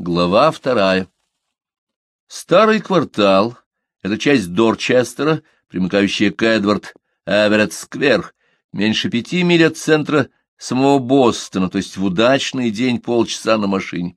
Глава вторая. Старый квартал — это часть Дорчестера, примыкающая к Эдвард Эверетт-сквер, меньше пяти миль от центра самого Бостона, то есть в удачный день полчаса на машине.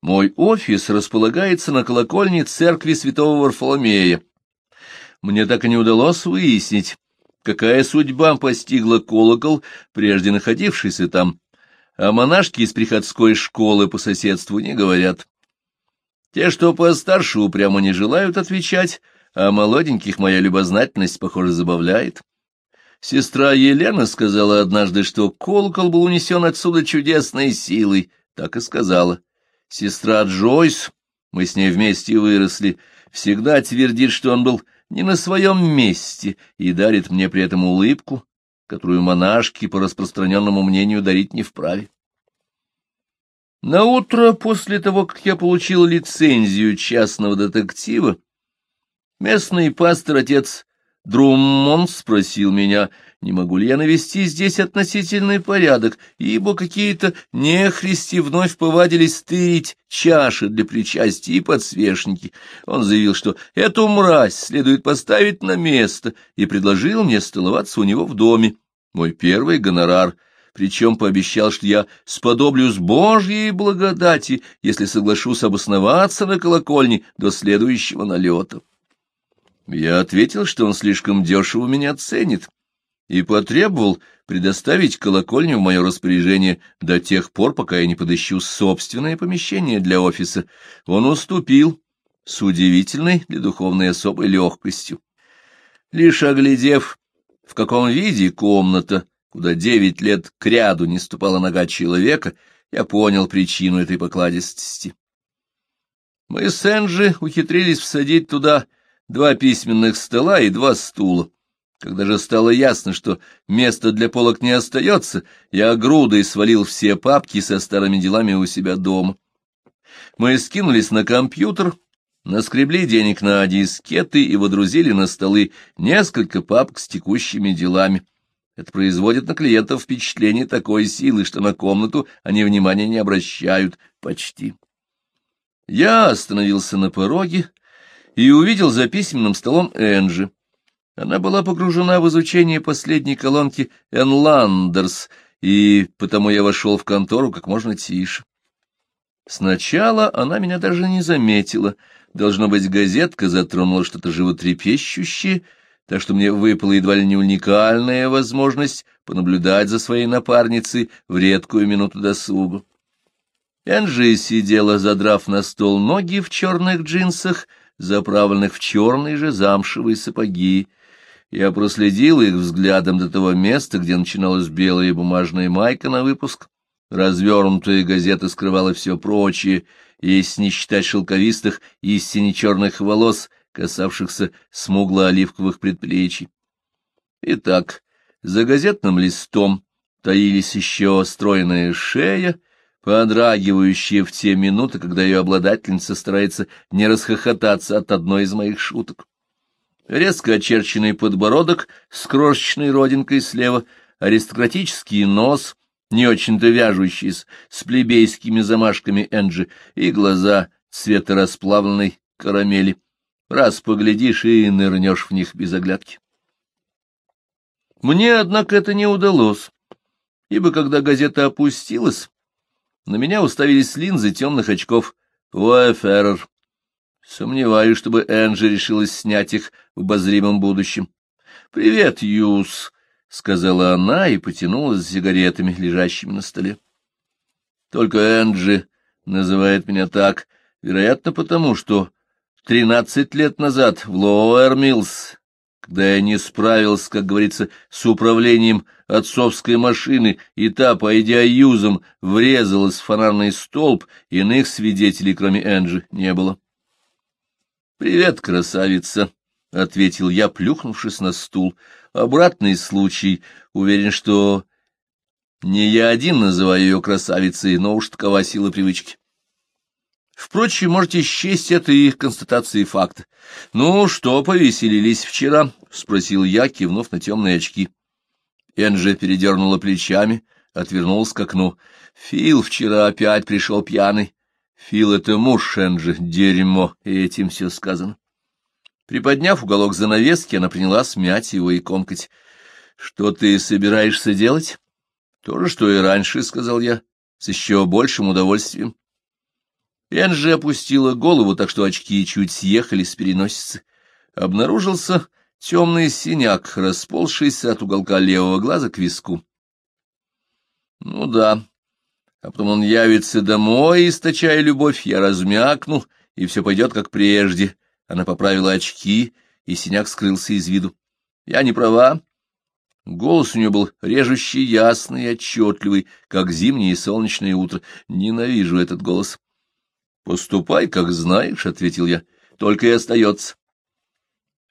Мой офис располагается на колокольне церкви святого Варфоломея. Мне так и не удалось выяснить, какая судьба постигла колокол, прежде находившийся там, а монашки из приходской школы по соседству не говорят. Те, что постарше, упрямо не желают отвечать, а молоденьких моя любознательность, похоже, забавляет. Сестра Елена сказала однажды, что колокол был унесен отсюда чудесной силой, так и сказала. Сестра Джойс, мы с ней вместе выросли, всегда твердит, что он был не на своем месте и дарит мне при этом улыбку, которую монашки, по распространенному мнению, дарить не вправе. На утро после того, как я получил лицензию частного детектива, местный пастор, отец Друммон, спросил меня, не могу ли я навести здесь относительный порядок, ибо какие-то нехристи вновь повадились стырить чаши для причастия и подсвечники. Он заявил, что эту мразь следует поставить на место, и предложил мне столоваться у него в доме. Мой первый гонорар, причем пообещал, что я сподоблюсь Божьей благодати, если соглашусь обосноваться на колокольне до следующего налета. Я ответил, что он слишком дешево меня ценит, и потребовал предоставить колокольню в мое распоряжение до тех пор, пока я не подыщу собственное помещение для офиса. Он уступил с удивительной для духовной особой легкостью. Лишь оглядев, в каком виде комната, куда девять лет кряду не ступала нога человека, я понял причину этой покладистости. Мы с Энджи ухитрились всадить туда два письменных стола и два стула. Когда же стало ясно, что места для полок не остается, я грудой свалил все папки со старыми делами у себя дома. Мы скинулись на компьютер, наскребли денег на дискеты и водрузили на столы несколько папок с текущими делами. Это производит на клиентов впечатление такой силы, что на комнату они внимания не обращают почти. Я остановился на пороге и увидел за письменным столом Энджи. Она была погружена в изучение последней колонки «Энландерс», и потому я вошел в контору как можно тише. Сначала она меня даже не заметила. Должно быть, газетка затронула что-то животрепещущее, так что мне выпала едва ли не уникальная возможность понаблюдать за своей напарницей в редкую минуту досуга. Энджи сидела, задрав на стол ноги в черных джинсах, заправленных в черные же замшевые сапоги, я проследил их взглядом до того места, где начиналась белая бумажная майка на выпуск. Развернутая газета скрывала все прочее, если не считать шелковистых и сине-черных волос, касавшихся смугло-оливковых предплечий. Итак, за газетным листом таились еще стройная шея, подрагивающая в те минуты, когда ее обладательница старается не расхохотаться от одной из моих шуток резко очерченный подбородок с крошечной родинкой слева, аристократический нос, не очень-то вяжущийся, с плебейскими замашками Энджи, и глаза цвета расплавленной карамели. Раз поглядишь и нырнешь в них без оглядки. Мне, однако, это не удалось, ибо когда газета опустилась, на меня уставились линзы темных очков Уэферрер. Сомневаюсь, чтобы Энджи решилась снять их в обозримом будущем. — Привет, Юс, — сказала она и потянулась за сигаретами, лежащими на столе. Только Энджи называет меня так, вероятно, потому что тринадцать лет назад в Лоуэр-Миллс, когда я не справился, как говорится, с управлением отцовской машины, и та, пойдя юзом, врезалась в фонарный столб, иных свидетелей, кроме Энджи, не было. «Привет, красавица!» — ответил я, плюхнувшись на стул. «Обратный случай. Уверен, что не я один называю ее красавицей, но уж такова сила привычки. Впрочем, можете счесть это и констатацией факта. «Ну, что, повеселились вчера?» — спросил я, кивнув на темные очки. Энджи передернула плечами, отвернулась к окну. «Фил вчера опять пришел пьяный. Фил — это муж Энджи, дерьмо, и этим все сказано. Приподняв уголок занавески, она приняла смять его и комкать. — Что ты собираешься делать? — То же, что и раньше, — сказал я, с еще большим удовольствием. Энджи опустила голову, так что очки чуть съехали с переносицы. Обнаружился темный синяк, расползшийся от уголка левого глаза к виску. Ну да, а потом он явится домой, источая любовь, я размякну, и все пойдет как прежде. Она поправила очки, и синяк скрылся из виду. Я не права. Голос у нее был режущий, ясный отчетливый, как зимнее солнечное утро. Ненавижу этот голос. — Поступай, как знаешь, — ответил я, — только и остается.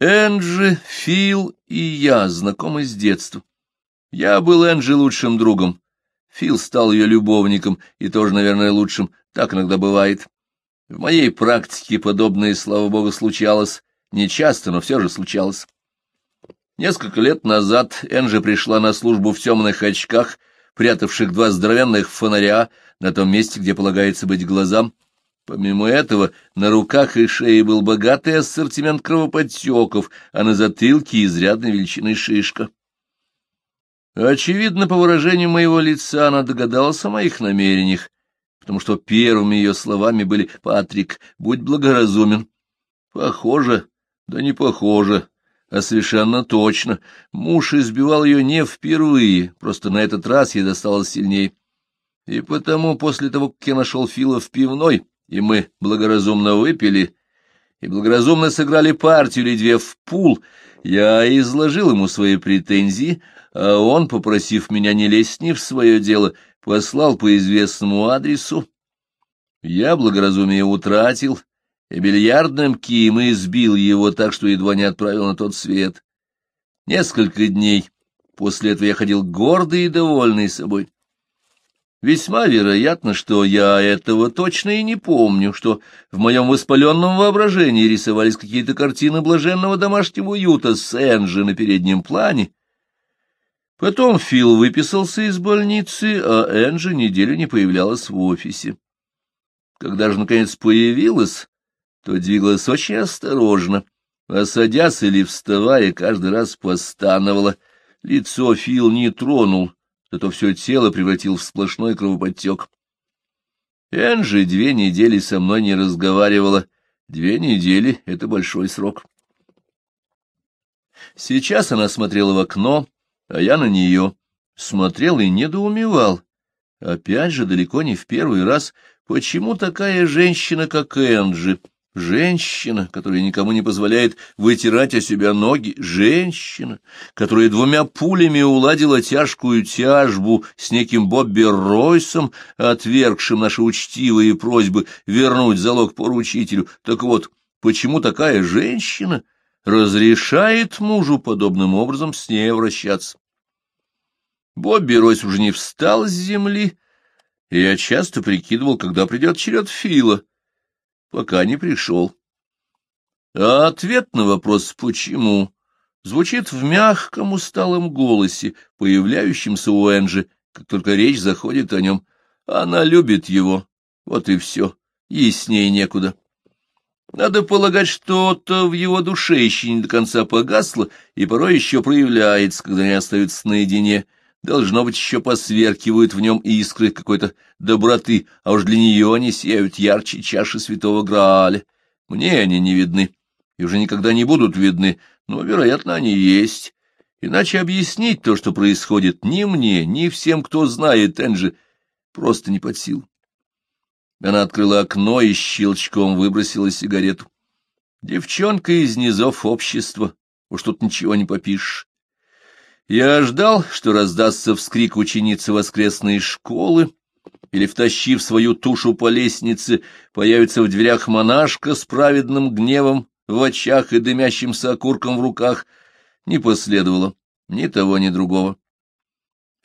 Энджи, Фил и я знакомы с детства. Я был Энджи лучшим другом. Фил стал ее любовником и тоже, наверное, лучшим. Так иногда бывает. В моей практике подобное, слава богу, случалось. Не часто, но все же случалось. Несколько лет назад Энджи пришла на службу в темных очках, прятавших два здоровенных фонаря на том месте, где полагается быть глазам. Помимо этого, на руках и шее был богатый ассортимент кровоподтеков, а на затылке изрядной величины шишка. Очевидно, по выражению моего лица она догадалась о моих намерениях, потому что первыми ее словами были «Патрик, будь благоразумен». Похоже, да не похоже, а совершенно точно. Муж избивал ее не впервые, просто на этот раз ей досталось сильнее. И потому, после того, как я нашел Фила в пивной, и мы благоразумно выпили, и благоразумно сыграли партию или две в пул, я изложил ему свои претензии, а он, попросив меня не лезть ни в свое дело, послал по известному адресу. Я благоразумие утратил, и бильярдным ким избил его так, что едва не отправил на тот свет. Несколько дней после этого я ходил гордый и довольный собой. Весьма вероятно, что я этого точно и не помню, что в моем воспаленном воображении рисовались какие-то картины блаженного домашнего уюта с Энджи на переднем плане. Потом Фил выписался из больницы, а Энджи неделю не появлялась в офисе. Когда же, наконец, появилась, то двигалась очень осторожно, а садясь или вставая, каждый раз постановала. Лицо Фил не тронул, зато все тело превратил в сплошной кровоподтек. Энджи две недели со мной не разговаривала. Две недели — это большой срок. Сейчас она смотрела в окно, а я на нее. Смотрел и недоумевал. Опять же, далеко не в первый раз, почему такая женщина, как Энджи, Женщина, которая никому не позволяет вытирать о себя ноги, женщина, которая двумя пулями уладила тяжкую тяжбу с неким Бобби Ройсом, отвергшим наши учтивые просьбы вернуть залог поручителю. Так вот, почему такая женщина разрешает мужу подобным образом с ней обращаться? Бобби Ройс уже не встал с земли, и я часто прикидывал, когда придет черед Фила пока не пришел. А ответ на вопрос «почему?» звучит в мягком усталом голосе, появляющемся у Энджи, как только речь заходит о нем. Она любит его, вот и все, ясней некуда. Надо полагать, что-то в его душе еще не до конца погасло и порой еще проявляется, когда они остаются наедине — Должно быть, еще посверкивают в нем искры какой-то доброты, а уж для нее они сияют ярче чаши святого Грааля. Мне они не видны, и уже никогда не будут видны, но, вероятно, они есть. Иначе объяснить то, что происходит, ни мне, ни всем, кто знает Энджи, просто не под силу. Она открыла окно и щелчком выбросила сигарету. Девчонка из низов общества, уж тут ничего не попишешь. Я ждал, что раздастся вскрик ученицы воскресной школы, или, втащив свою тушу по лестнице, появится в дверях монашка с праведным гневом в очах и дымящимся окурком в руках. Не последовало ни того, ни другого.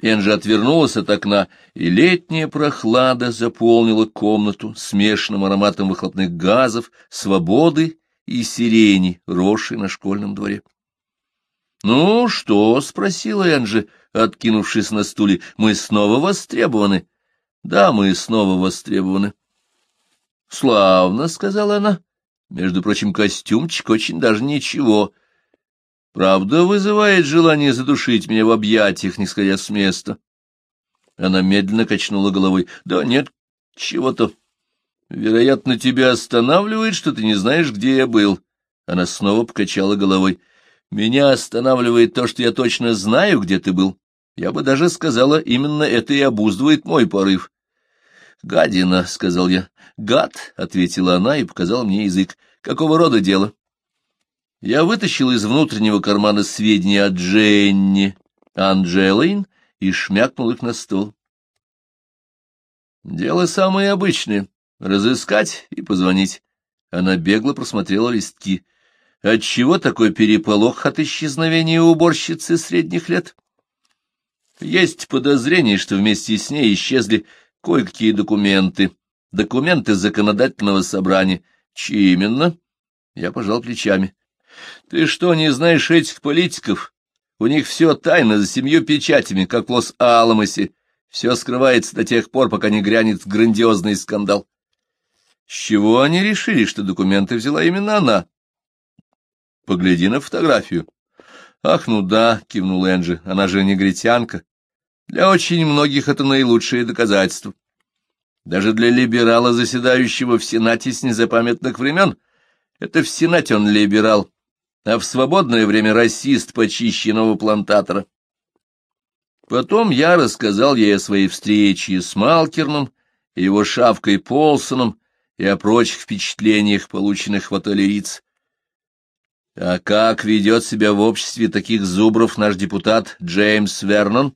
Энджи отвернулась от окна, и летняя прохлада заполнила комнату смешанным ароматом выхлопных газов, свободы и сирени, росшей на школьном дворе. — Ну что? — спросила Энджи, откинувшись на стуле. — Мы снова востребованы. — Да, мы снова востребованы. Славно, — сказала она. Между прочим, костюмчик очень даже ничего. Правда, вызывает желание задушить меня в объятиях, не сходя с места. Она медленно качнула головой. Да нет, чего-то. Вероятно, тебя останавливает, что ты не знаешь, где я был. Она снова покачала головой. Меня останавливает то, что я точно знаю, где ты был. Я бы даже сказала, именно это и обуздывает мой порыв. «Гадина», — сказал я. «Гад», — ответила она и показала мне язык. «Какого рода дело?» Я вытащил из внутреннего кармана сведения о Дженни Анджелейн и шмякнул их на стол. Дело самое обычное — разыскать и позвонить. Она бегло просмотрела листки. Отчего такой переполох от исчезновения уборщицы средних лет? Есть подозрение, что вместе с ней исчезли кое-какие документы, документы законодательного собрания. Чьи именно? Я пожал плечами. Ты что, не знаешь этих политиков? У них все тайно за семью печатями, как в Лос-Аламосе. Все скрывается до тех пор, пока не грянет грандиозный скандал. С чего они решили, что документы взяла именно она? Погляди на фотографию. Ах, ну да, кивнул Энджи, она же негритянка. Для очень многих это наилучшее доказательство. Даже для либерала, заседающего в Сенате с незапамятных времен, это в Сенате он либерал, а в свободное время расист почищенного плантатора. Потом я рассказал ей о своей встрече с Малкерном, его шавкой Полсоном и о прочих впечатлениях, полученных в отеле Риц. А как ведет себя в обществе таких зубров наш депутат Джеймс Вернон?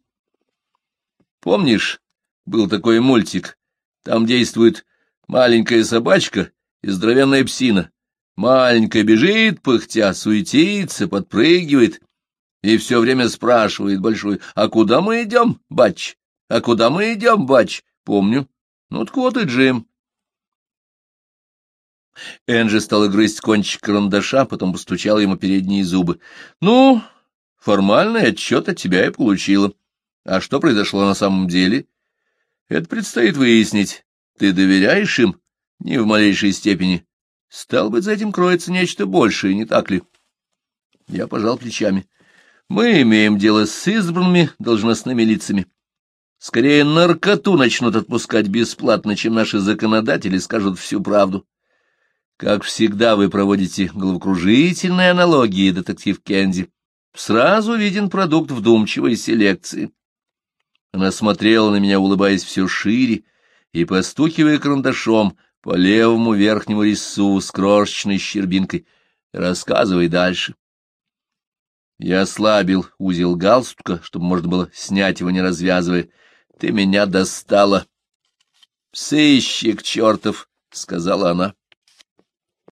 Помнишь, был такой мультик, там действует маленькая собачка и здоровенная псина. Маленькая бежит, пыхтя, суетится, подпрыгивает и все время спрашивает большой, «А куда мы идем, бач? А куда мы идем, бач?» Помню. Ну, так вот и Джим. Энджи стала грызть кончик карандаша, потом постучала ему передние зубы. — Ну, формальный отчет от тебя я получила. А что произошло на самом деле? Это предстоит выяснить. Ты доверяешь им? Не в малейшей степени. Стал быть, за этим кроется нечто большее, не так ли? Я пожал плечами. Мы имеем дело с избранными должностными лицами. Скорее наркоту начнут отпускать бесплатно, чем наши законодатели скажут всю правду. Как всегда, вы проводите головокружительные аналогии, детектив Кенди. Сразу виден продукт вдумчивой селекции. Она смотрела на меня, улыбаясь все шире и постукивая карандашом по левому верхнему рису с крошечной щербинкой. Рассказывай дальше. Я ослабил узел галстука, чтобы можно было снять его, не развязывая. Ты меня достала. — Сыщик чертов, — сказала она.